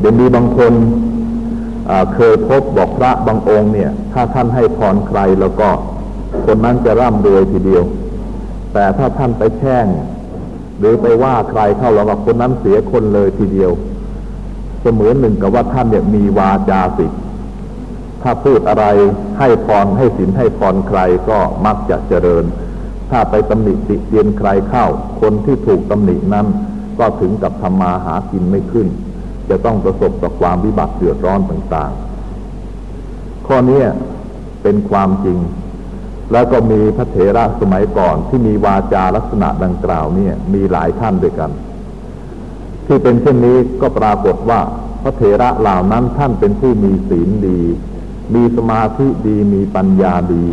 เดี๋ยวมีบางคนเคยพบบอกพระบางองค์เนี่ย ถ้าท่านให้พรใครแล้วก็คนนั้นจะร่ำรวยทีเดียว แต่ถ้าท่านไปแช่ง หรือไปว่าใครเข้าแล้วก็คนนั้นเสียคนเลยทีเดียว เสมือนหนึ่งกับว่าท่านเนี่ยมีวาจาสิทธิ์ถ้าพูดอะไรให้พรให้สินให้พรใครก็มักจะเจริญ ถ้าไปตำหนิติเตียนใครเข้า คนที่ถูกตำหนินั้น ก็ถึงกับทำมาหากินไม่ขึ้น จะต้องประสบกับความวิบัติเดือดร้อนต่างๆ ข้อนี้เป็นความจริง แล้วก็มีพระเถระสมัยก่อนที่มีวาจาลักษณะดังกล่าวเนี่ยมีหลายท่านด้วยกัน ที่เป็นเช่นนี้ก็ปรากฏว่าพระเถระเหล่านั้นท่านเป็นผู้มีศีลดี มีสมาธิดีมีปัญญาดี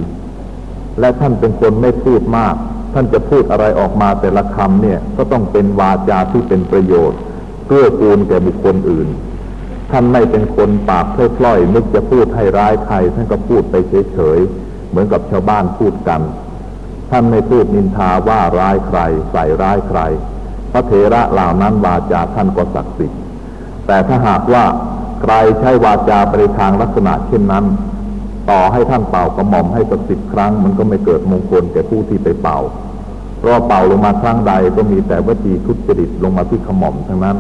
และท่านเป็นคนไม่พูดมาก ท่านจะพูดอะไรออกมาแต่ละคำเนี่ยก็ต้องเป็นวาจาที่เป็นประโยชน์ เพื่อกูลแก่บุคคลอื่น ท่านไม่เป็นคนปากเพล่อยนึกจะพูดให้ร้ายใครท่านก็พูดไปเฉยๆเหมือนกับชาวบ้านพูดกัน ท่านไม่พูดนินทาว่าร้ายใคร ใส่ร้ายใคร พระเถระเหล่านั้นวาจาท่านก็ศักดิ์สิทธิ์แต่ถ้าหากว่าใครใช้วาจาไปทางลักษณะเช่นนั้น ต่อให้ท่านเป่ากระหม่อมให้สักสิบครั้ง มันก็ไม่เกิดมงคลแก่ผู้ที่ไปเป่า เพราะเป่าลงมาครั้งใดก็มีแต่วจีทุจริตลงมาที่ขม่อมทั้งนั้น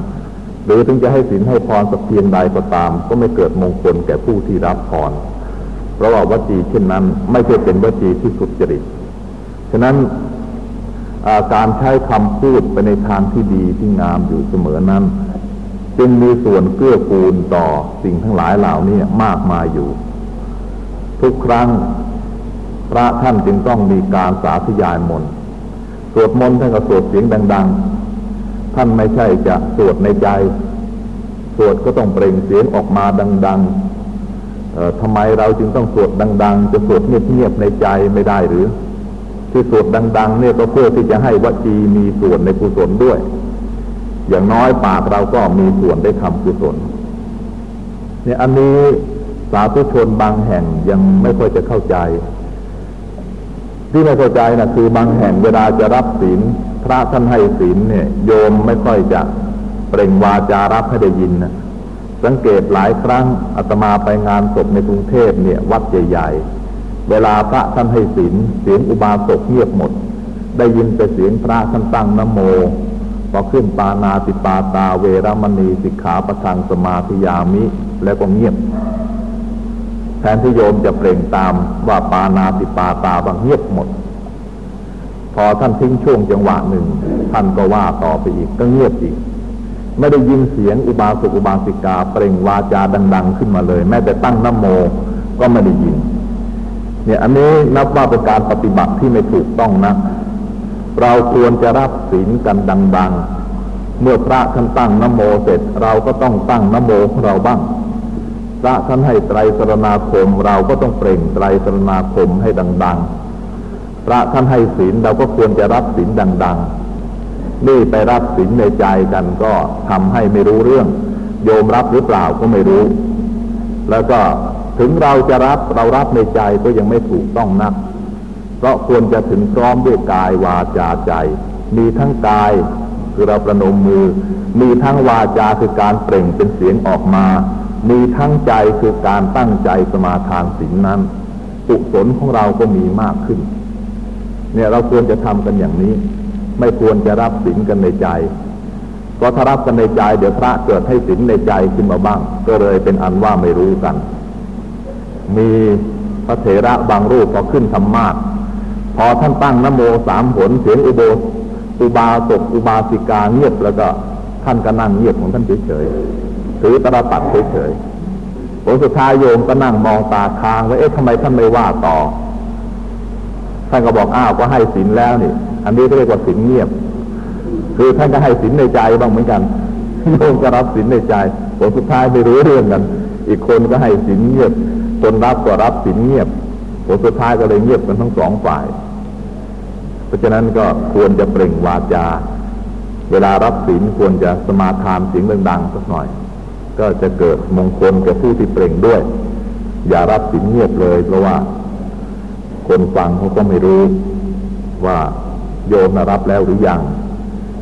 หรือถึงจะให้ศีลให้พรสักเพียงใดก็ตาม ก็ไม่เกิดมงคลแก่ผู้ที่รับพรเพราะว่าวจีเช่นนั้น ไม่ใช่เป็นวจีที่สุจริตฉะนั้นการใช้คำพูดไปในทางที่ดีที่งามอยู่เสมอนั้น จึงมีส่วนเกื้อกูลต่อสิ่งทั้งหลายเหล่านี้มากมายอยู่ ทุกครั้งพระท่านจึงต้องมีการสาธยายมนต์ สวดมนต์ท่านก็สวดเสียงดัง ๆ ท่านไม่ใช่จะสวดในใจ สวดก็ต้องเปล่งเสียงออกมาดังๆทำไมเราจึงต้องสวดดัง ๆ จะสวดเงียบๆในใจไม่ได้หรือ ที่สวดดัง ๆ เนี่ยก็เพื่อที่จะให้วจีมีส่วนในกุศลด้วย อย่างน้อยปากเราก็มีส่วนได้ทำกุศลเนี่ยอันนี้สาธุชนบางแห่งยังไม่ค่อยจะเข้าใจ ที่ไม่เข้าใจนะคือบางแห่งเวลาจะรับศีลพระท่านให้ศีลเนี่ย โยมไม่ค่อยจะเปล่งวาจารับให้ได้ยินนะสังเกตหลายครั้งอาตมาไปงานศพในกรุงเทพเนี่ย วัดใหญ่ๆ เวลาพระท่านให้ศีลเสียงอุบาสกเงียบหมด ได้ยินแต่เสียงพระท่านตั้งนโมพอขึ้นปานาติปาตาเวรมณีสิกขาประทังสมาธิยามิ แล้วก็เงียบ นที่โยมจะเปล่งตามว่าปานาติปาตาบางเงียบหมด พอท่านทิ้งช่วงจังหวะหนึ่ง ท่านก็ว่าต่อไปอีกก็เงียบอีก ไม่ได้ยินเสียงอุบาสกอุบาสิกา เปล่งวาจาดัง ๆ ขึ้นมาเลย แม้แต่ตั้งนโมก็ไม่ได้ยิน เนี่ยอันนี้นับว่าเป็นการปฏิบัติที่ไม่ถูกต้องนะเราควรจะรับศีลกันดัง ๆ เมื่อพระท่านตั้งนโมเสร็จ เราก็ต้องตั้งนโมของเราบ้าง พระท่านให้ไตรสรณาคม เราก็ต้องเปล่งไตรสรณาคมให้ดัง ๆ พระท่านให้ศีลเราก็ควรจะรับศีลดัง ๆ นี่ไปรับศีลในใจกันก็ทำให้ไม่รู้เรื่อง โยมรับหรือเปล่าก็ไม่รู้ แล้วก็ถึงเราจะรับเรารับในใจก็ยังไม่ถูกต้องนัก เพราะควรจะถึงพร้อมด้วยกายวาจาใจ มีทั้งกายคือเราประนมมือ มีทั้งวาจาคือการเปล่งเป็นเสียงออกมา มีทั้งใจคือการตั้งใจสมาทานสิ่งนั้นกุศลของเราก็มีมากขึ้น เนี่ยเราควรจะทำกันอย่างนี้ ไม่ควรจะรับสินกันในใจเพราะถ้ารับกันในใจ เดี๋ยวพระเกิดให้สินในใจขึ้นมาบ้าง ก็เลยเป็นอันว่าไม่รู้กัน มีพระเถระบางรูปพอขึ้นธรรมาพอท่านตั้งนโมสามผลเสียงอุโบสอุบาสกอุบาสิกาเงียบแล้วก็ท่านก็นั่งเงียบของท่านเฉยๆ ถือตระปัดเฉยๆผลสุดท้ายโยมก็นั่งมองตาค้างว่าเอ๊ะทำไมท่านไม่ว่าต่อ ท่านก็บอกอ้าวก็ให้ศีลแล้วนี่ อันนี้ก็เรียกว่าศีลเงียบ คือท่านก็ให้ศีลในใจบ้างเหมือนกันโยมก็รับศีลในใจผลสุดท้ายไม่รู้เรื่องกัน อีกคนก็ให้ศีลเงียบ คนรับก็รับศีลเงียบผลสุดท้ายก็เลยเงียบกันทั้งสองฝ่าย เพราะฉะนั้นก็ควรจะเปล่งวาจา เวลารับศีลควรจะสมาทานเสียงดังๆสักหน่อย ก็จะเกิดมงคลแก่ผู้ที่เปล่งด้วย อย่ารับศีลเงียบเลย เพราะว่า คนฟังเขาก็ไม่รู้ว่าโยมรับแล้วหรือยัง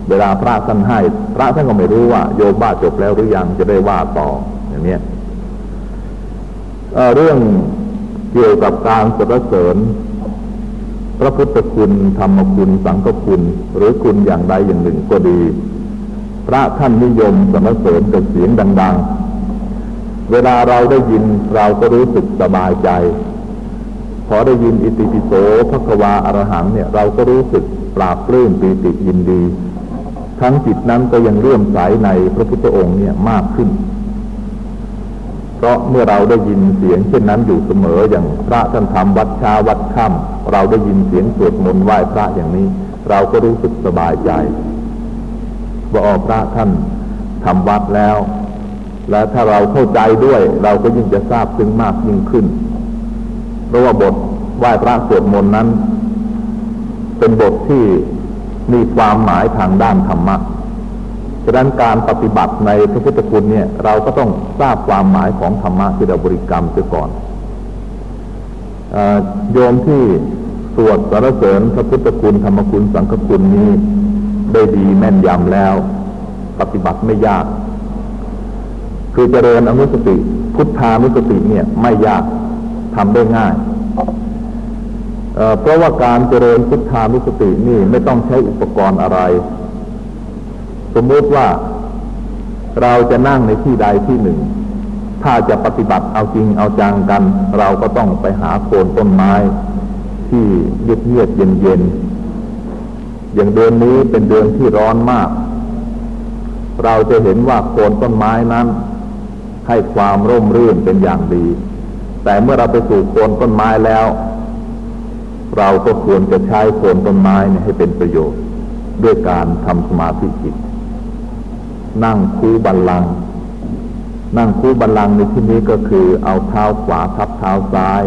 เวลาพระท่านให้ พระท่านก็ไม่รู้ว่า โยมว่าจบแล้วหรือยังจะได้ว่าต่ออย่างนี้เเรื่องเกี่ยวกับการสรรเสริญ พระพุทธคุณ ธรรมคุณ สังฆคุณ หรือคุณอย่างใดอย่างหนึ่งก็ดี พระท่านนิยมสรรเสริญกับเสียงดัง ๆ เวลาเราได้ยินเราก็รู้สึกสบายใจ พอได้ยินอิติปิโสพระควาอรหังเนี่ยเราก็รู้สึกปราบปลื้มปีติยินดี ทั้งจิตนั้นก็ยังเลื่อมใสในพระพุทธองค์เนี่ยมากขึ้น เพราะเมื่อเราได้ยินเสียงเช่นนั้นอยู่เสมออย่างพระท่านทำวัดเช้าวัดค่ำเราได้ยินเสียงสวดมนต์ไหว้พระอย่างนี้ เราก็รู้สึกสบายใจ ว่าอพระท่านทำวัดแล้ว และถ้าเราเข้าใจด้วย เราก็ยิ่งจะทราบซึ้งมากยิ่งขึ้น เพราะว่าบทไหว้พระสวดมนต์นั้น เป็นบทที่มีความหมายทางด้านธรรมะฉะนั้นการปฏิบัติในพระพุทธคุณเนี่ยเราก็ต้องทราบความหมายของธรรมะที่เราบริกรรมเสียก่อนอโยมที่สวดสรรเสริญพระพุทธคุณธรรมคุณสังฆคุณนี้ ได้ดีแม่นยำแล้ว ปฏิบัติไม่ยาก คือเจริญอนุสติ พุทธานุสติเนี่ยไม่ยากทำได้ง่ายเพราะว่าการเจริญพุทธานุสตินี่ไม่ต้องใช้อุปกรณ์อะไร สมมติว่าเราจะนั่งในที่ใดที่หนึ่ง ถ้าจะปฏิบัติเอาจริงเอาจังกัน เราก็ต้องไปหาโคนต้นไม้ ที่เยือกเยือกเย็นเย็น อย่างเดือนนี้เป็นเดือนที่ร้อนมาก เราจะเห็นว่าโคนต้นไม้นั้น ให้ความร่มรื่นเป็นอย่างดี แต่เมื่อเราไปสู่โคนต้นไม้แล้ว เราก็ควรจะใช้โคนต้นไม้ให้เป็นประโยชน์ ด้วยการทำสมาธิจิต นั่งคูบัลลัง นั่งคูบัลลังในที่นี้ก็คือเอาเท้าขวาทับเท้าซ้าย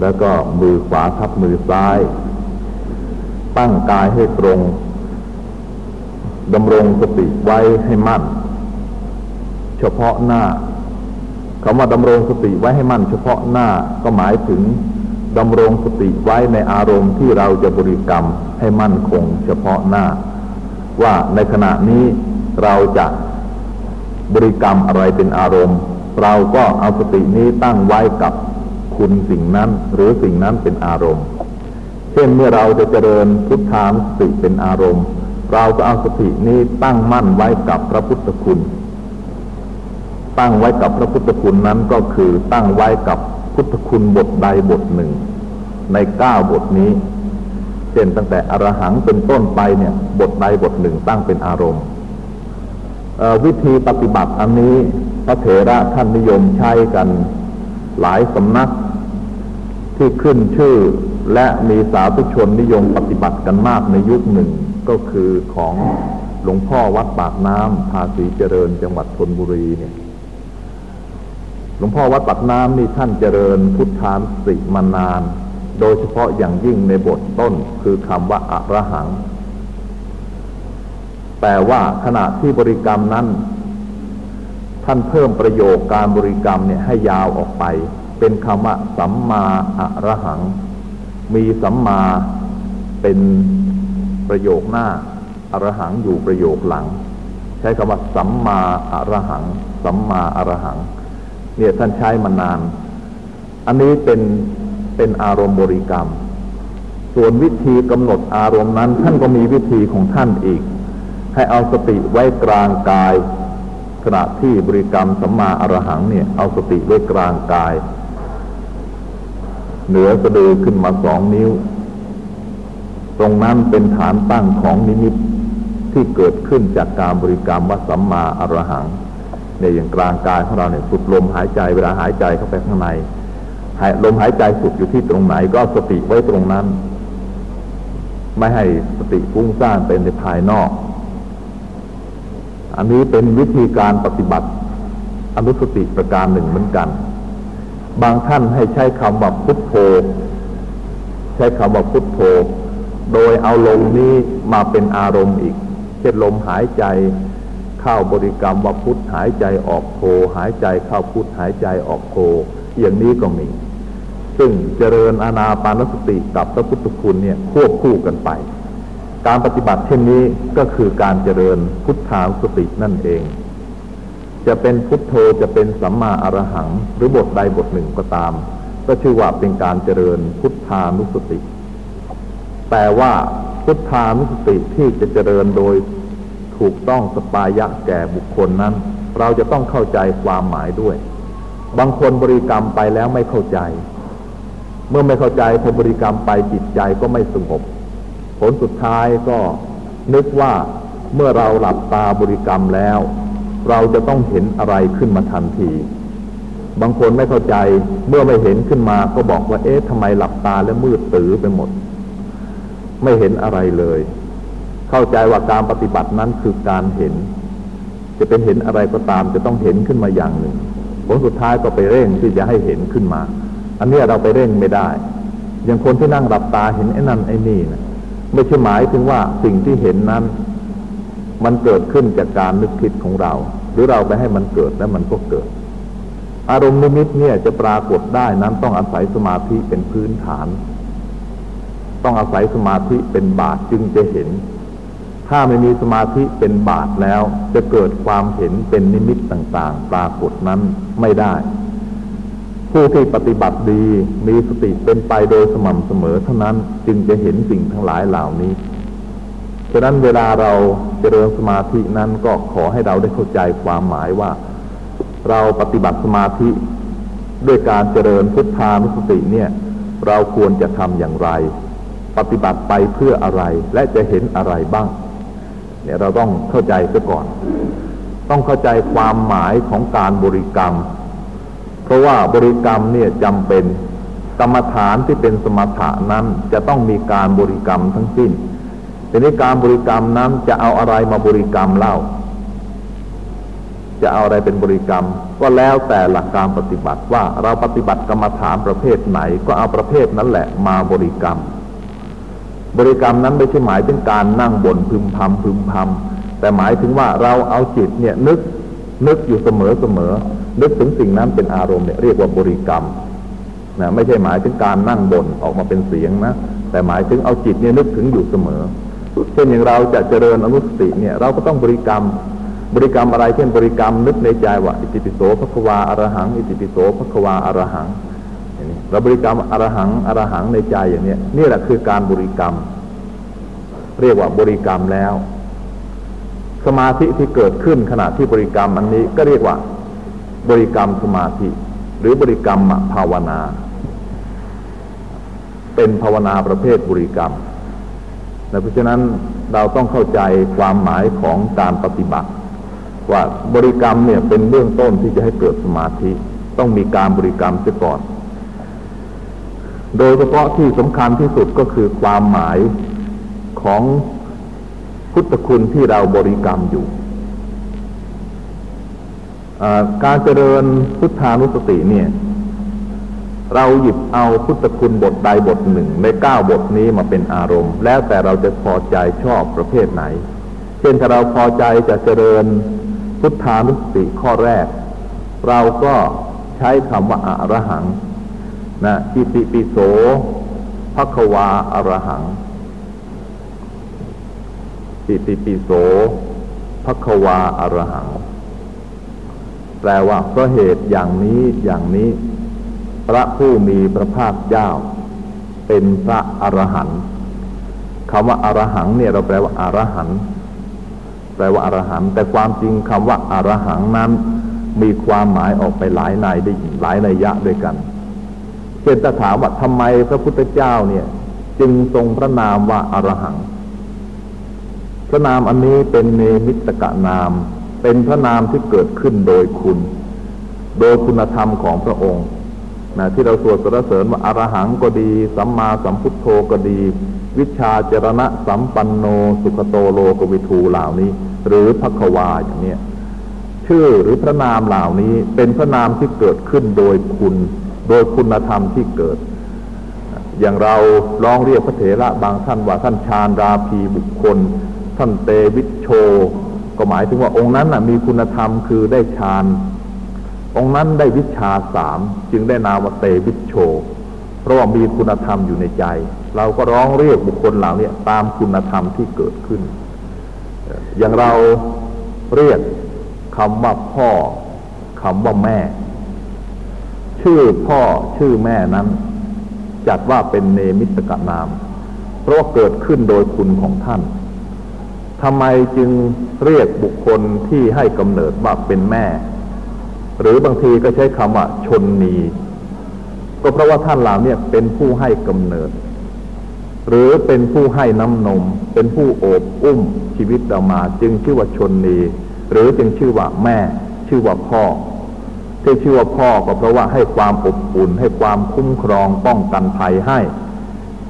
แล้วก็มือขวาทับมือซ้าย ตั้งกายให้ตรงดำรงสติไว้ให้มั่น เฉพาะหน้าคำว่าดำรงสติไว้ให้มั่น เฉพาะหน้าก็หมายถึงดำรงสติไว้ในอารมณ์ที่เราจะบริกรรมให้มั่นคง เฉพาะหน้า ว่าในขณะนี้เราจะบริกรรมอะไรเป็นอารมณ์ เราก็เอาสตินี้ตั้งไว้กับคุณสิ่งนั้น หรือสิ่งนั้นเป็นอารมณ์ ช่นเมื่อเราจะเจริญพุทธานุสติเป็นอารมณ์ เราก็เอาสตินี้ตั้งมั่นไว้กับพระพุทธคุณ ตั้งไว้กับพระพุทธคุณนั้นก็คือตั้งไว้กับพุทธคุณบทใดบทหนึ่ง ในเก้าบทนี้เช่นตั้งแต่อรหังเป็นต้นไปเนี่ยบทใดบทหนึ่งตั้งเป็นอารมณ์วิธีปฏิบัติอันนี้พระเถระท่านนิยมใช้กันหลายสำนักที่ขึ้นชื่อ และมีสาธุชนนิยมปฏิบัติกันมากในยุคหนึ่งก็คือของหลวงพ่อวัดปากน้ำภาษีเจริญจังหวัดธนบุรีเนี่ยหลวงพ่อวัดปักน้ำนี่ท่านเจริญพุทธานสิมานาน โดยเฉพาะอย่างยิ่งในบทต้นคือคำว่าอะระหัง แต่ว่าขณะที่บริกรรมนั้น ท่านเพิ่มประโยคการบริกรรมเนี่ยให้ยาวออกไป เป็นคำว่าสัมมาอะระหัง มีสัมมาเป็นประโยคหน้าอรหังอยู่ประโยคหลัง ใช้คำว่าสัมมาอรหัง สัมมาอรหัง เนี่ยท่านใช้มานาน อันนี้เป็นเป็นอารมณ์บริกรรม ส่วนวิธีกำหนดอารมณ์นั้น ท่านก็มีวิธีของท่านอีก ให้เอาสติไว้กลางกายขณะที่บริกรรมสัมมาอรหังเนี่ยเอาสติไว้กลางกาย เหนือสะดือขึ้นมาสองนิ้ว ตรงนั้นเป็นฐานตั้งของนิมิตที่เกิดขึ้นจากการบริกรรมว่าสัมมาอรหังเนี่ยอย่างกลางกายของเราเนี่ยสุดลมหายใจเวลาหายใจเข้าไปข้างในลมหายใจสุดอยู่ที่ตรงไหนก็สติไว้ตรงนั้น ไม่ให้สติฟุ้งซ่านเป็นในภายนอก อันนี้เป็นวิธีการปฏิบัติอนุสติประการหนึ่งเหมือนกัน บางท่านให้ใช้คำว่าพุทโธ ใช้คำว่าพุทโธ โดยเอาลมนี้มาเป็นอารมณ์อีก เช่นลมหายใจเข้าบริกรรมว่าพุทธหายใจออกโทหายใจเข้าพุทธหายใจออกโทอย่างนี้ก็มี ซึ่งเจริญอานาปานสติกับพระพุทธคุณเนี่ยควบคู่กันไป การปฏิบัติเช่นนี้ก็คือการเจริญพุทธาสตินั่นเอง จะเป็นพุทโธจะเป็นสัมมาอรหัง หรือบทใดบทหนึ่งก็ตาม ก็ชื่อว่าเป็นการเจริญพุทธานุสติ แต่ว่าพุทธานุสติที่จะเจริญโดยถูกต้องสปายะแก่บุคคลนั้น เราจะต้องเข้าใจความหมายด้วย บางคนบริกรรมไปแล้วไม่เข้าใจ เมื่อไม่เข้าใจพอบริกรรมไปจิตใจก็ไม่สงบ ผลสุดท้ายก็นึกว่าเมื่อเราหลับตาบริกรรมแล้ว เราจะต้องเห็นอะไรขึ้นมาทันที บางคนไม่เข้าใจเมื่อไม่เห็นขึ้นมาก็บอกว่า เอ๊ะทำไมหลับตาแล้วมืดตื้อไปหมด ไม่เห็นอะไรเลย เข้าใจว่าการปฏิบัตินั้นคือการเห็น จะเป็นเห็นอะไรก็ตามจะต้องเห็นขึ้นมาอย่างหนึ่งผลสุดท้ายก็ไปเร่งที่จะให้เห็นขึ้นมา อันนี้เราไปเร่งไม่ได้ อย่างคนที่นั่งหลับตาเห็นไอ้นั่นไอ้นี่นะไม่ใช่หมายถึงว่าสิ่งที่เห็นนั้น มันเกิดขึ้นจากการนึกคิดของเรา หรือเราไปให้มันเกิดแล้วมันก็เกิด อารมณ์นิมิตเนี่ยจะปรากฏได้นั้นต้องอาศัยสมาธิเป็นพื้นฐาน ต้องอาศัยสมาธิเป็นบาทจึงจะเห็น ถ้าไม่มีสมาธิเป็นบาทแล้ว จะเกิดความเห็นเป็นนิมิตต่างๆ ปรากฏนั้นไม่ได้ ผู้ที่ปฏิบัติดีมีสติเป็นไปโดยสม่ำเสมอเท่านั้นจึงจะเห็นสิ่งทั้งหลายเหล่านี้ะนั้นเวลาเราเจริญสมาธินั้นก็ขอให้เราได้เข้าใจความหมายว่า เราปฏิบัติสมาธิด้วยการเจริญพุทธานุสติเนี่ย เราควรจะทำอย่างไร ปฏิบัติไปเพื่ออะไรและจะเห็นอะไรบ้าง เนี่ยเราต้องเข้าใจซะก่อน ต้องเข้าใจความหมายของการบริกรรม เพราะว่าบริกรรมเนี่ยจำเป็นกรรมฐานที่เป็นสมถะนั้นจะต้องมีการบริกรรมทั้งสิ้น ทีนี้การบริกรรมนั้นจะเอาอะไรมาบริกรรมเล่า จะเอาอะไรเป็นบริกรรม ก็แล้วแต่หลักการปฏิบัติว่าเราปฏิบัติกรรมฐานประเภทไหน ก็เอาประเภทนั้นแหละมาบริกรรม บริกรรมนั้นไม่ใช่หมายถึงการนั่งบนพึมพำพึมพำแต่หมายถึงว่าเราเอาจิตเนี่ยนึกนึกอยู่เสมอเสมอ นึกถึงสิ่งนั้นเป็นอารมณ์เนี่ยเรียกว่าบริกรรมนะไม่ใช่หมายถึงการนั่งบนออกมาเป็นเสียงนะแต่หมายถึงเอาจิตเนี่ยนึกถึงอยู่เสมอ เช่นอย่างเราจะเจริญอนุสติเนี่ยเราก็ต้องบริกรรมบริกรรมอะไรเช่นบริกรรมนึกในใจว่าอิติปิโสพระควาอรหัง อิติปิโสพระควาอรหังเราบริกรรมอรหังอรหังในใจอย่างนี้นี่แหละคือการบริกรรม เรียกว่าบริกรรมแล้ว สมาธิที่เกิดขึ้นขณะที่บริกรรมอันนี้ก็เรียกว่า บริกรรมสมาธิ หรือบริกรรมภาวนา เป็นภาวนาประเภทบริกรรม เพราะฉะนั้นเราต้องเข้าใจความหมายของการปฏิบัติ ว่าบริกรรมเนี่ยเป็นเบื้องต้นที่จะให้เกิดสมาธิ ต้องมีการบริกรรมเสียก่อน โดยเฉพาะที่สำคัญที่สุดก็คือความหมายของพุทธคุณที่เราบริกรรมอยู่การเจริญพุทธานุสติเนี่ย เราหยิบเอาพุทธคุณบทใดบทหนึ่งในเก้าบทนี้มาเป็นอารมณ์ แล้วแต่เราจะพอใจชอบประเภทไหน เช่นถ้าเราพอใจจะเจริญพุทธานุสติข้อแรก เราก็ใช้คำว่าอารหังนะอิติปิโสภควาอารหังอิติปิโสภควาอารหัง แปลว่าเพราะเหตุอย่างนี้อย่างนี้ พระผู้มีพระภาคเจ้า เป็นพระอรหันต์คำว่าอรหังเนี่ยเราแปลว่าอรหันต์แปลว่าอรหันต์แต่ความจริงคำว่าอรหังนั้น มีความหมายออกไปหลายในได้หลายนัยยะด้วยกันเช่นถ้าถามว่าทำไมพระพุทธเจ้าเนี่ย จึงทรงพระนามว่าอรหังพระนามอันนี้เป็นเนมิตกะนาม เป็นพระนามที่เกิดขึ้นโดยคุณ โดยคุณธรรมของพระองค์ นะที่เราสวดสรรเสริญว่าอารหังก็ดี สัมมาสัมพุทโธก็ดี วิชาเจรณะสัมปันโน สุขโตโลกวิทูเหล่านี้ หรือพักวาอย่างนี้ชื่อหรือพระนามเหล่านี้เป็นพระนามที่เกิดขึ้นโดยคุณ โดยคุณธรรมที่เกิด อย่างเราร้องเรียกพระเถระบางท่านว่าท่านชาญราพีบุคคล ท่านเตวิชโช ก็หมายถึงว่าองค์นั้นมีคุณธรรมคือได้ฌาน องค์นั้นได้วิชาสามจึงได้นามว่าเตวิชโช เพราะว่ามีคุณธรรมอยู่ในใจ เราก็ร้องเรียกบุคคลเหล่านี้ตามคุณธรรมที่เกิดขึ้น อย่างเราเรียกคำว่าพ่อคำว่าแม่ ชื่อพ่อชื่อแม่นั้น จัดว่าเป็นเนมิตกนาม เพราะว่าเกิดขึ้นโดยคุณของท่านทำไมจึงเรียกบุคคลที่ให้กำเนิดว่าเป็นแม่ หรือบางทีก็ใช้คำว่าชนนีก็เพราะว่าท่านเหล่านี้เป็นผู้ให้กำเนิด หรือเป็นผู้ให้น้ำนม เป็นผู้โอบอุ้มชีวิตเรามา จึงชื่อว่าชนนีหรือจึงชื่อว่าแม่ ชื่อว่าพ่อที่ชื่อว่าพ่อก็เพราะว่าให้ความอบอุ่น ให้ความคุ้มครองป้องกันภัยให้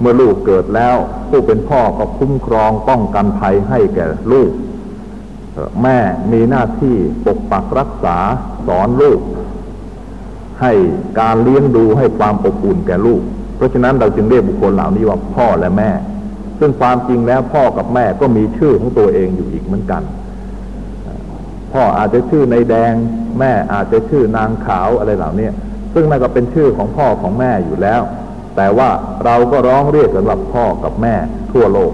เมื่อลูกเกิดแล้ว ผู้เป็นพ่อก็คุ้มครองป้องกันภัยให้แก่ลูก แม่มีหน้าที่ปกปักรักษาสอนลูก ให้การเลี้ยงดูให้ความอบอุ่นแก่ลูก เพราะฉะนั้นเราจึงเรียกบุคคลเหล่านี้ว่าพ่อและแม่ ซึ่งความจริงแล้วพ่อกับแม่ก็มีชื่อของตัวเองอยู่อีกเหมือนกัน พ่ออาจจะชื่อในแดง แม่อาจจะชื่อนางขาวอะไรเหล่านี้ซึ่งนั่นก็เป็นชื่อของพ่อของแม่อยู่แล้ว แต่ว่าเราก็ร้องเรียกสำหรับพ่อกับแม่ทั่วโลก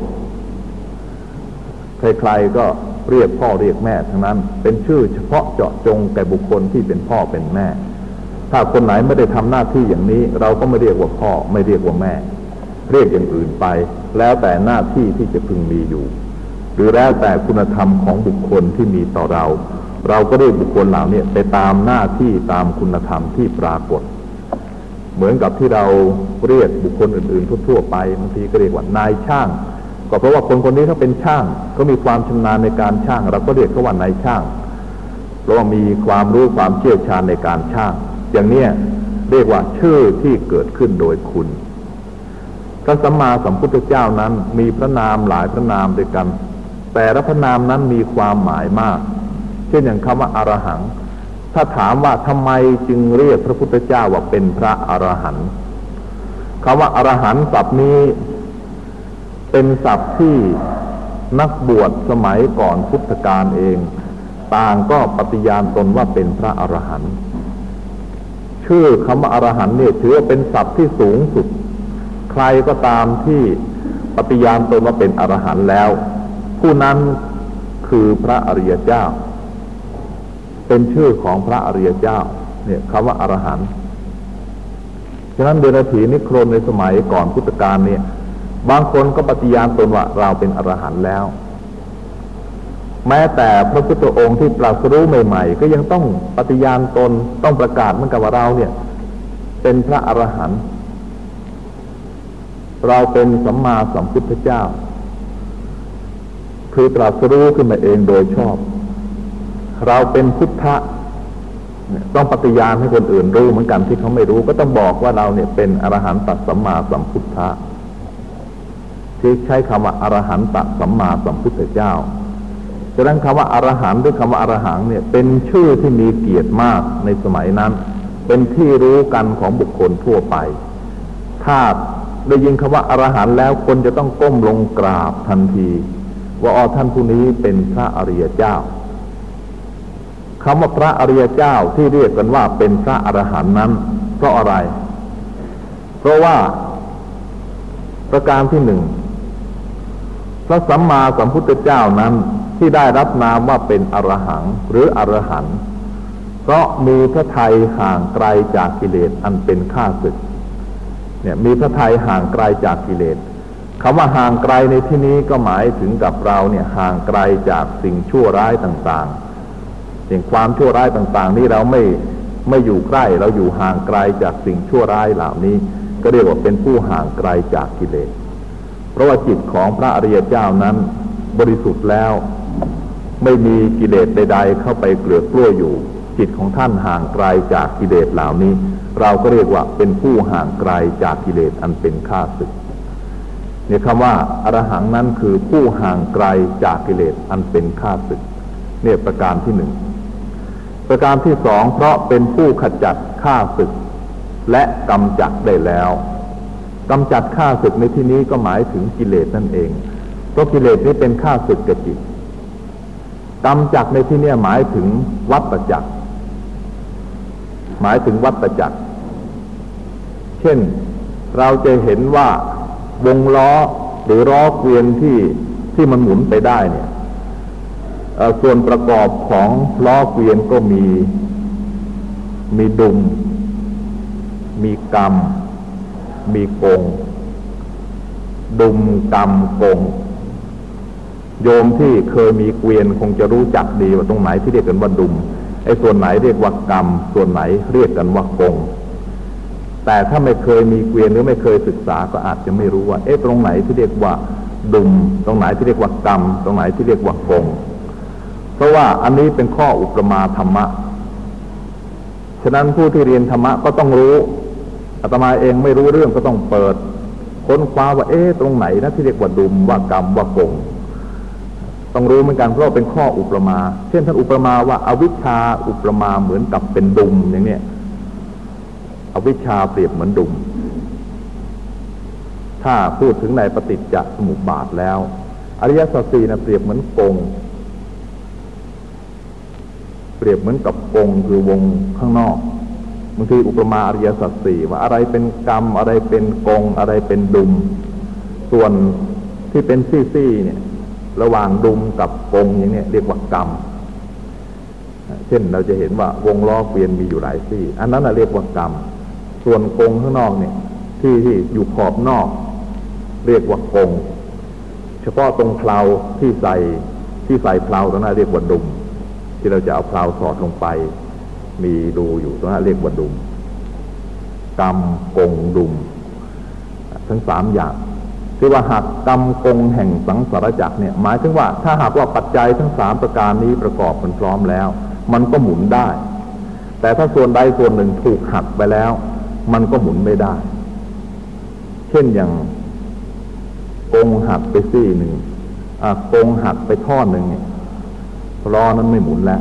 ใครๆก็ เรียกพ่อเรียกแม่ทั้งนั้น เป็นชื่อเฉพาะเจาะจงแก่บุคคลที่เป็นพ่อเป็นแม่ ถ้าคนไหนไม่ได้ทำหน้าที่อย่างนี้ เราก็ไม่เรียกว่าพ่อไม่เรียกว่าแม่ เรียกอย่างอื่นไป แล้วแต่หน้าที่ที่จะพึงมีอยู่ หรือแล้วแต่คุณธรรมของบุคคลที่มีต่อเรา เราก็เรียกบุคคลเหล่านี้ไปตามหน้าที่ตามคุณธรรมที่ปรากฏ เหมือนกับที่เราเรียกบุคคลอื่น ๆ ทั่วๆไปบางทีก็เรียกว่านายช่าง ก็เพราะว่าคนคนนี้เขาเป็นช่างเขามีความชำนาญในการช่าง เราก็เรียกเขาว่านายช่าง เพราะว่ามีความรู้ความเชี่ยวชาญในการช่าง อย่างเนี้ยเรียกว่าชื่อที่เกิดขึ้นโดยคุณพระสัมมาสัมพุทธเจ้านั้นมีพระนามหลายพระนามด้วยกัน แต่ละพระนามนั้นมีความหมายมาก เช่นอย่างคำว่าอารหัง ถ้าถามว่าทำไมจึงเรียกพระพุทธเจ้าว่าเป็นพระอรหันต์คำว่าอรหันต์ศัพท์นี้ เป็นศัพท์ที่นักบวชสมัยก่อนพุทธกาลเอง ต่างก็ปฏิญาณตนว่าเป็นพระอรหันต์ชื่อคำว่าอรหันต์เนี่ยถือว่าเป็นศัพท์ที่สูงสุด ใครก็ตามที่ปฏิญาณตนว่าเป็นอรหันต์แล้ว ผู้นั้นคือพระอริยเจ้า เป็นชื่อของพระอริยเจ้า เนี่ยคำว่าอรหันต์ฉะนั้นเดรัจฉีนิโครนในสมัยก่อนพุทธกาลเนี่ย บางคนก็ปฏิญาณตนว่าเราเป็นอรหันต์แล้ว แม้แต่พระพุทธองค์ที่ตรัสรู้ใหม่ๆ ก็ยังต้องปฏิญาณตนต้องประกาศเหมือนกับว่าเราเนี่ย เป็นพระอรหันต์เราเป็นสัมมาสัมพุทธเจ้า คือตรัสรู้ขึ้นมาเองโดยชอบ เราเป็นพุทธะต้องปฏิญาณให้คนอื่นรู้เหมือนกันที่เขาไม่รู้ ก็ต้องบอกว่าเราเนี่ยเป็นอรหันตสัมมาสัมพุทธะ ใช้คำว่าอรหันตสัมมาสัมพุทธเจ้าฉะนั้นคำว่าอรหันต์ด้วยคำว่าอรหังเนี่ยเป็นชื่อที่มีเกียรติมากในสมัยนั้น เป็นที่รู้กันของบุคคลทั่วไป ถ้าได้ยินคำว่าอรหันต์แล้วคนจะต้องก้มลงกราบทันที ว่าอ๋อท่านผู้นี้เป็นพระอริยเจ้าคำว่าพระอริยเจ้าที่เรียกกันว่าเป็นพระอรหันต์นั้น เพราะอะไร เพราะว่าประการที่หนึ่ง พระสัมมาสัมพุทธเจ้านั้นที่ได้รับนามว่าเป็นอรหังหรืออรหันต์เพราะมีพระทัยห่างไกลจากกิเลสอันเป็นข้าศึกเนี่ยมีพระทัยห่างไกลจากกิเลสคำว่าห่างไกลในที่นี้ก็หมายถึงกับเราเนี่ยห่างไกลจากสิ่งชั่วร้ายต่างๆสิ่งความชั่วร้ายต่างๆ นี่เราไม่ไม่อยู่ใกล้เราอยู่ห่างไกลจากสิ่งชั่วร้ายเหล่านี้ ก็เรียกว่าเป็นผู้ห่างไกลจากกิเลส เพราะว่าจิตของพระอริยเจ้านั้นบริสุทธิ์แล้ว ไม่มีกิเลสใด ๆ เข้าไปเกลือกลั้วอยู่ จิตของท่านห่างไกลจากกิเลสเหล่านี้ เราก็เรียกว่าเป็นผู้ห่างไกลจากกิเลสอันเป็นข้าศึกเนี่ยคำว่าอรหังนั้นคือผู้ห่างไกลจากกิเลสอันเป็นข้าศึก เนี่ยประการที่หนึ่งประการที่สองเพราะเป็นผู้ขจัดข้าศึก และกำจัดได้แล้ว กำจัดข้าศึกในที่นี้ก็หมายถึงกิเลสนั่นเอง เพราะกิเลสนี้เป็นข้าศึกกับจิตกำจัดในที่นี้หมายถึงวัตจักร หมายถึงวัตจักร เช่นเราจะเห็นว่าวงล้อหรือล้อเกวียนที่ที่มันหมุนไปได้เนี่ยส่วนประกอบของล้อเกวียนก็มี มีดุม มีกรรม มีกง ดุมกรรมกง โยมที่เคยมีเกวียนคงจะรู้จักดีว่าตรงไหนที่เรียกกันว่าดุมไอ้ส่วนไหนเรียกว่ากรรม ส่วนไหนเรียกกันว่ากง แต่ถ้าไม่เคยมีเกวียนหรือไม่เคยศึกษาก็อาจจะไม่รู้ว่า เอ๊ะตรงไหนที่เรียกว่าดุม ตรงไหนที่เรียกว่ากรรม ตรงไหนที่เรียกว่ากง เพราะว่าอันนี้เป็นข้ออุปมาธรรมะ ฉะนั้นผู้ที่เรียนธรรมะก็ต้องรู้ อาตมาเองไม่รู้เรื่องก็ต้องเปิด ค้นคว้าว่าเอ๊ะตรงไหนนะที่เรียกว่าดุมว่ากรรมว่ากงต้องรู้เหมือนกันเพราะเป็นข้ออุปมา เช่นท่านอุปมาว่าอาวิชชาอุปมาเหมือนกับเป็นดุมอย่างเนี้ยอวิชชาเปรียบเหมือนดุม ถ้าพูดถึงในปฏิจจสมุปบาทแล้ว อริยสัจสี่นะเปรียบเหมือนกง เปรียบเหมือนกับกงคือวงข้างนอก บางทีอุปมาอริยสัจสี่ว่าอะไรเป็นกรรมอะไรเป็นกงอะไรเป็นดุม ส่วนที่เป็นซี่ๆเนี่ย ระหว่างดุมกับกงอย่างนี้เรียกว่ากรรมเช่นเราจะเห็นว่าวงล้อเกวียนมีอยู่หลายซี่ อันนั้นเรียกว่ากรรม ส่วนกงข้างนอกเนี่ย ที่ที่อยู่ขอบนอก เรียกว่ากง เฉพาะตรงเพลาที่ใส่ที่ใส่เพลาตรงนั้นเรียกว่าดุม ที่เราจะเอาเพลาสอดลงไป มีดูอยู่ตรงนั้นเรียกว่าดุมกรรมกงดุม ทั้งสามอย่างที่ว่าหากกรรมกงแห่งสังสารจักรเนี่ย หมายถึงว่าถ้าหากว่าปัจจัยทั้งสามประการนี้ประกอบมันพร้อมแล้ว มันก็หมุนได้ แต่ถ้าส่วนใดส่วนหนึ่งถูกหักไปแล้ว มันก็หมุนไม่ได้ เช่นอย่างกงหักไปซี่หนึ่งกงหักไปท่อหนึ่งเนี่ยรอนั้นไม่หมุนแล้ว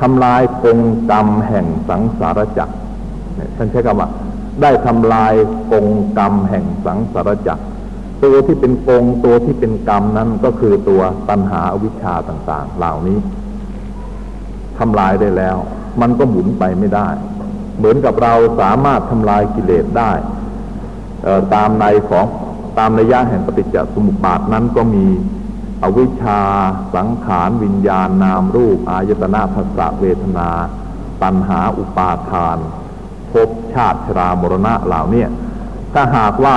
ทำลายกงกรรมแห่งสังสารจักรท่านใช้คำว่า ได้ทำลายกงกรรมแห่งสังสารจักรตัวที่เป็นกงตัวที่เป็นกรรมนั้นก็คือตัวตัณหาอวิชชาต่าง ๆ เหล่านี้ทำลายได้แล้ว มันก็หมุนไปไม่ได้ เหมือนกับเราสามารถทำลายกิเลสได้ตามในของตามระยะแห่งปฏิจจสมุปบาทนั้นก็มี อวิชชา สังขารวิญญาณนามรูป อายตนะภาษาเวทนา ตัณหาอุปาทานภพชาติชรามรณะเหล่านี้ถ้าหากว่า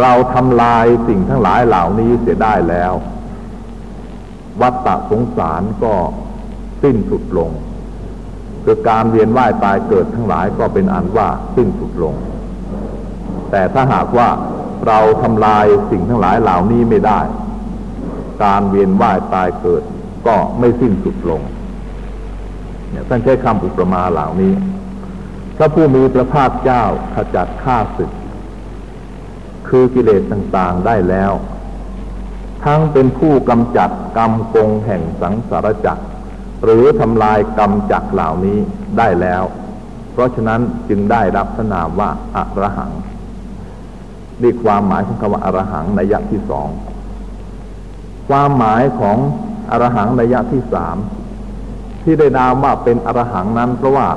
เราทำลายสิ่งทั้งหลายเหล่านี้เสียได้แล้ว วัฏฏะสงสารก็สิ้นสุดลงคือการเวียนว่ายตายเกิดทั้งหลายก็เป็นอันว่าสิ้นสุดลง แต่ถ้าหากว่า เราทำลายสิ่งทั้งหลายเหล่านี้ไม่ได้ การเวียนว่ายตายเกิด ก็ไม่สิ้นสุดลงเนี่ยท่านใช้คำอุปมาเหล่านี้ พระผู้มีพระภาคเจ้าขจัดข้าศึก คือกิเลสต่างๆได้แล้ว ทั้งเป็นผู้กำจัดกรรมกงแห่งสังสารจักร หรือทำลายกรรมจักเหล่านี้ได้แล้ว เพราะฉะนั้นจึงได้รับพระนามว่าอรหัง นี่ความหมายของคำว่าอารหังในยะที่สองความหมายของอรหังในยะที่สามที่ได้นามว่าเป็นอรหังนั้นเพราะว่า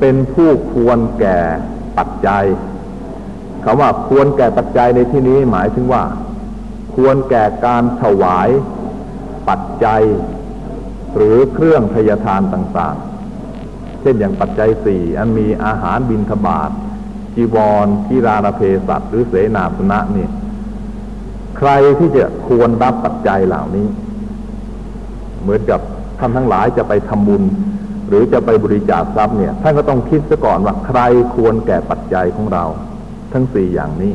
เป็นผู้ควรแก่ปัจจัยคำว่าควรแก่ปัจจัยในที่นี้หมายถึงว่า ควรแก่การถวายปัจจัย หรือเครื่องพยาทานต่างๆ เช่นอย่างปัจจัยสี่อันมีอาหารบินทบาท จีวรกีราณเพสัตหรือเสนาสนะนี่ใครที่จะควรรับปัจจัยเหล่านี้ เหมือนกับท่านทั้งหลายจะไปทำบุญ หรือจะไปบริจาคทรัพย์เนี่ยท่านก็ต้องคิดซะก่อนว่าใครควรแก่ปัจจัยของเรา ทั้งสี่อย่างนี้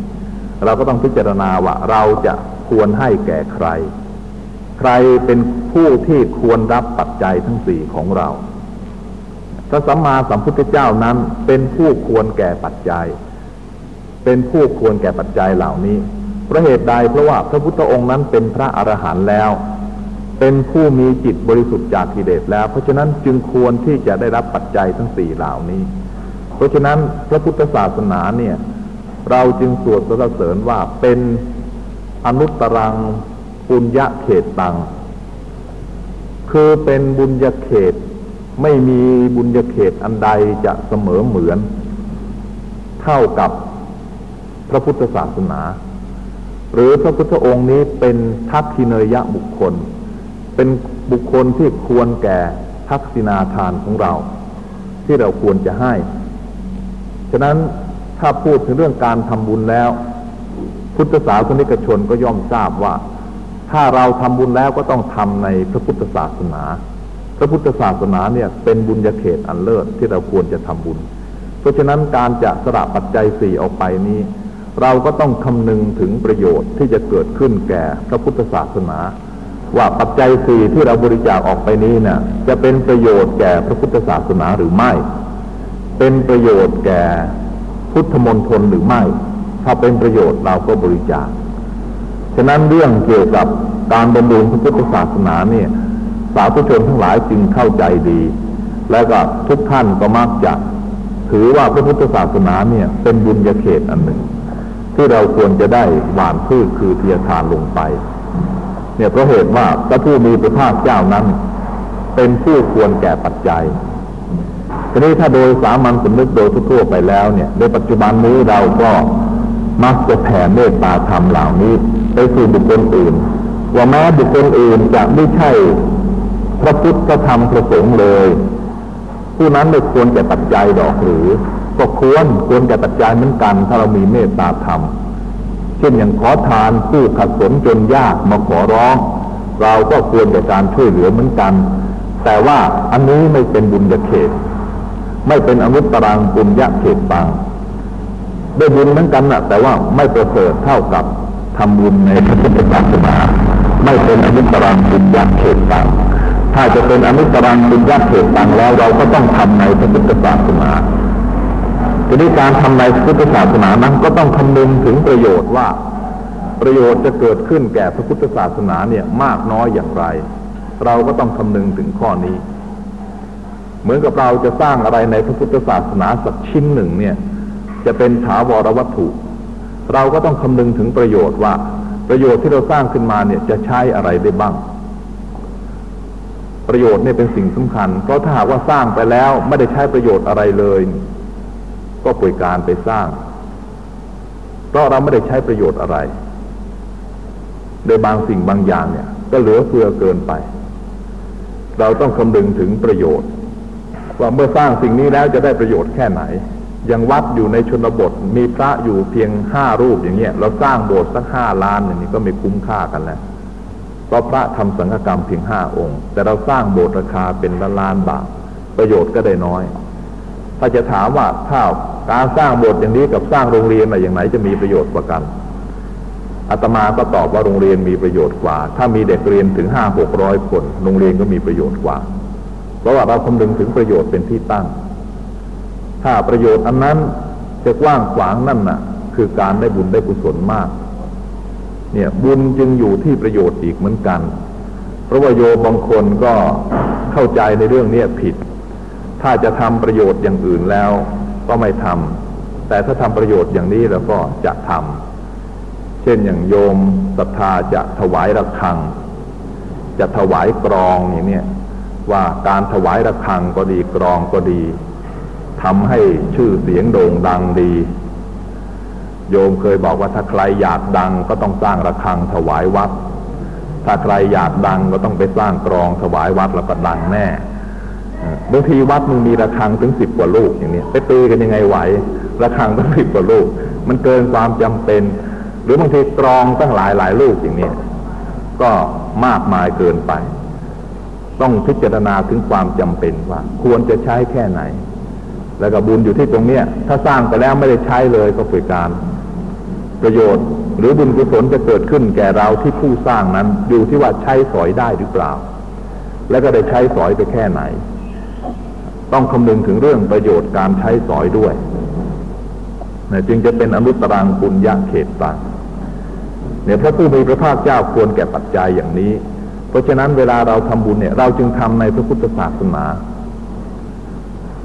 เราก็ต้องพิจารณาว่าเราจะควรให้แก่ใคร ใครเป็นผู้ที่ควรรับปัจจัยทั้งสี่ของเรา พระสัมมาสัมพุทธเจ้านั้นเป็นผู้ควรแก่ปัจจัย เป็นผู้ควรแก่ปัจจัยเหล่านี้เพราะเหตุใดเพราะว่าพระพุทธองค์นั้นเป็นพระอรหันต์แล้ว เป็นผู้มีจิตบริสุทธิ์จากกิเลสแล้ว เพราะฉะนั้นจึงควรที่จะได้รับปัจจัยทั้งสี่เหล่านี้ เพราะฉะนั้นพระพุทธศาสนาเนี่ย เราจึงสวดสรรเสริญว่าเป็นอนุตรังปุญญเขตตัง คือเป็นบุญญเขต ไม่มีบุญญเขตอันใดจะเสมอเหมือน เท่ากับพระพุทธศาสนา หรือพระพุทธองค์นี้เป็นทักษิเนยะบุคคล เป็นบุคคลที่ควรแก่ทักษินาทานของเรา ที่เราควรจะให้ ฉะนั้นถ้าพูดถึงเรื่องการทำบุญแล้ว พุทธศาสนิกชนก็ย่อมทราบว่า ถ้าเราทำบุญแล้วก็ต้องทำในพระพุทธศาสนา พระพุทธศาสนาเนี่ยเป็นบุญญาเขตอันเลิศที่เราควรจะทำบุญ เพราะฉะนั้นการจะสละปัจจัยสี่ออกไปนี้ เราก็ต้องคำนึงถึงประโยชน์ที่จะเกิดขึ้นแก่พระพุทธศาสนา ว่าปัจจัยสี่ที่เราบริจาคออกไปนี้นะ่ะจะเป็นประโยชน์แก่พระพุทธศาสนาหรือไม่ เป็นประโยชน์แก่พุทธมนตรหรือไม่ ถ้าเป็นประโยชน์เราก็บริจาคฉะนั้นเรื่องเกี่ยวกับการบำรุงพระพุทธศาสนาเนี่ย สาธุชนทั้งหลายจึงเข้าใจดี และก็ทุกท่านก็มักจะถือว่าพระพุทธศาสนาเนี่ย เป็นบุญญาเขตอันหนึ่ง ที่เราควรจะได้หวานพืชคือเทียทานลงไป เนี่ยเพราะเหตุว่าพระผู้มีพระภาคเจ้านั้น เป็นผู้ควรแก่ปัจจัยทีนี้ถ้าโดยสามัญสำนึกโดยทั่วไปแล้วเนี่ยในปัจจุบันนี้เราก็มักจะแผ่เมตตาธรรมเหล่านี้ ไปสู่บุคคลอื่น ว่าแม้บุคคลอื่นจะไม่ใช่ ระพุทธธรรมประสงค์เลย ผู้นั้นไม่ควรแก่ปัจจัยดอกหรือ ก็ควรควรแก่ปัจจัยเหมือนกัน ถ้าเรามีเมตตาธรรม เช่นอย่างขอทานผู้ขัดสนจนยากมาขอร้อง เราก็ควรแก่การช่วยเหลือเหมือนกัน แต่ว่าอันนี้ไม่เป็นบุญญาเขต ไม่เป็นอนุตตรังบุญยะเขตตังได้บุญเหมือนกันนะแต่ว่าไม่ประเสริฐเท่ากับทำบุญในพระพุทธศาสนาไม่เป็นอนุตตรังบุญยะเขตตัง ถ้าจะเป็นอนุตตรังบุญยะเขตตังแล้วเราก็ต้องทำในพระพุทธศาสนาทีนี้การทำในพระพุทธศาสนานั้นก็ต้องคำนึงถึงประโยชน์ว่าประโยชน์จะเกิดขึ้นแก่พระพุทธศาสนาเนี่ยมากน้อยอย่างไร เราก็ต้องคำนึงถึงข้อนี้ เหมือนกับเราจะสร้างอะไรในพระพุทธศาสนาสักชิ้นหนึ่งเนี่ย จะเป็นถาวรวัตถุ เราก็ต้องคำนึงถึงประโยชน์ว่า ประโยชน์ที่เราสร้างขึ้นมาเนี่ยจะใช้อะไรได้บ้าง ประโยชน์เนี่ยเป็นสิ่งสำคัญ เพราะถ้าหากว่าสร้างไปแล้วไม่ได้ใช้ประโยชน์อะไรเลย ก็ป่วยการไปสร้าง เพราะเราไม่ได้ใช้ประโยชน์อะไรโดยบางสิ่งบางอย่างเนี่ย ก็เหลือเฟือเกินไป เราต้องคำนึงถึงประโยชน์ ว่าเมื่อสร้างสิ่งนี้แล้วจะได้ประโยชน์แค่ไหนอย่างวัดอยู่ในชนบทมีพระอยู่เพียงห้ารูปอย่างเงี้ยเราสร้างโบสถ์สักห้าล้านอย่างนี้ก็ไม่คุ้มค่ากันแล้ว เพราะพระทำสังฆกรรมเพียงห้าองค์ แต่เราสร้างโบสถ์ราคาเป็นล้านล้านบาทประโยชน์ก็ได้น้อย ถ้าจะถามว่าถ้าการสร้างโบสถ์อย่างนี้กับสร้างโรงเรียนอะไรอย่างไหนจะมีประโยชน์กว่ากันอาตมาก็ตอบว่าโรงเรียนมีประโยชน์กว่า ถ้ามีเด็กเรียนถึงห้าหกร้อยคน โรงเรียนก็มีประโยชน์กว่า เพราะว่าเราคำนึงถึงประโยชน์เป็นที่ตั้ง ถ้าประโยชน์อันนั้นจะกว้างขวางนั่นน่ะ คือการได้บุญได้กุศลมาก เนี่ยบุญจึงอยู่ที่ประโยชน์อีกเหมือนกัน เพราะว่าโยบางคนก็เข้าใจในเรื่องนี้ผิด ถ้าจะทำประโยชน์อย่างอื่นแล้วก็ไม่ทำแต่ถ้าทำประโยชน์อย่างนี้แล้วก็จะทำเช่นอย่างโยมศรัทธาจะถวายระฆัง จะถวายกรองอย่างนี้ว่าการถวายระฆังก็ดีกรองก็ดีทำให้ชื่อเสียงโด่งดังดี โยมเคยบอกว่าถ้าใครอยากดังก็ต้องสร้างระฆังถวายวัด ถ้าใครอยากดังก็ต้องไปสร้างกรองถวายวัดแล้วก็ดังแน่บางทีวัดมึงมีระฆังถึงสิบกว่าลูกอย่างนี้ไปตีกันยังไงไหวระฆังตั้งสิบกว่าลูก มันเกินความจำเป็น หรือบางทีกรองตั้งหลายหลายลูกอย่างนี้ก็มากมายเกินไป ต้องพิจารณาถึงความจำเป็นว่า ควรจะใช้แค่ไหน แล้วก็บุญอยู่ที่ตรงเนี้ยถ้าสร้างไปแล้วไม่ได้ใช้เลยก็เปิดการ ประโยชน์ หรือบุญกุศลจะเกิดขึ้นแก่เราที่ผู้สร้างนั้นอยู่ที่ว่าใช้สอยได้หรือเปล่า แล้วก็ได้ใช้สอยไปแค่ไหน ต้องคำนึงถึงเรื่องประโยชน์การใช้สอยด้วยจึงจะเป็นอนุตรังปุญญาเขตตังเนี่ยพระผู้มีพระภาคเจ้าควรแก่ปัจจัยอย่างนี้ เพราะฉะนั้นเวลาเราทำบุญเนี่ย เราจึงทำในพระพุทธศาสนา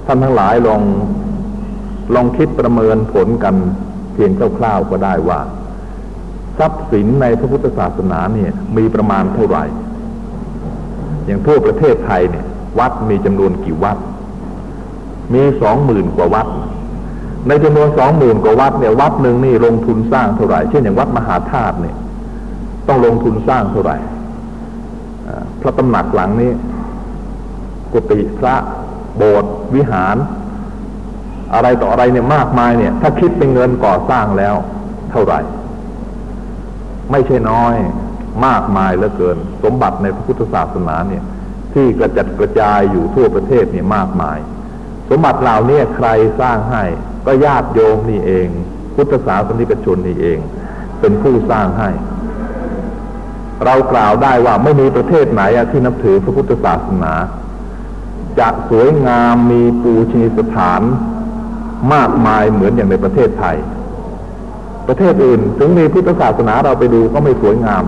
ท่านทั้งหลายลองลองคิดประเมินผลกัน เพียงคร่าวๆก็ได้ว่า ทรัพย์สินในพระพุทธศาสนาเนี่ยมีประมาณเท่าไหร่ อย่างทั่วประเทศไทยเนี่ย วัดมีจำนวนกี่วัด มีสองหมื่นกว่าวัด ในจำนวนสองหมื่นกว่าวัดเนี่ยวัดหนึ่งนี่ลงทุนสร้างเท่าไหร่ เช่นอย่างวัดมหาธาตุเนี่ยต้องลงทุนสร้างเท่าไหร่พระตำหนักหลังนี้ กุฏิพระโบสถ์วิหาร อะไรต่ออะไรเนี่ยมากมายเนี่ย ถ้าคิดเป็นเงินก่อสร้างแล้ว เท่าไหร่ ไม่ใช่น้อย มากมายเหลือเกิน สมบัติในพระพุทธศาสนาเนี่ย ที่กระจัดกระจายอยู่ทั่วประเทศเนี่ยมากมาย สมบัติเหล่านี้ใครสร้างให้ ก็ญาติโยมนี่เอง พุทธศาสนิกชนนี่เอง เป็นผู้สร้างให้ เรากล่าวได้ว่าไม่มีประเทศไหนที่นับถือพระพุทธศาสนาจะสวยงามมีปูชนีสถาน มากมายเหมือนอย่างในประเทศไทย ประเทศอื่น ถึงมีพุทธศาสนาเราไปดูก็ไม่สวยงาม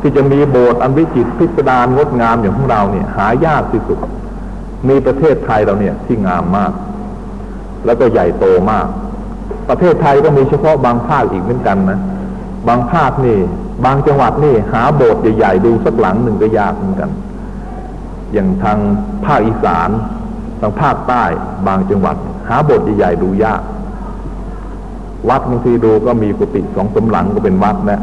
ที่จะมีโบสถ์อันวิจิตรพิสดารงดงามอย่างของเราเนี่ย หายากที่สุด มีประเทศไทยเราเนี่ยที่งามมาก แล้วก็ใหญ่โตมาก ประเทศไทยก็มีเฉพาะบางภาคอีกเหมือนกันนะบางภาคนี่บางจังหวัดนี่หาโบสถ์ใหญ่ๆดูสักหลังหนึ่งก็ยากเหมือนกัน อย่างทางภาคอีสานทางภาคใต้บางจังหวัด หาบทใหญ่ๆดูยาก วัดบางทีดูก็มีกุฏิสองสมหลังก็เป็นวัดแล้ว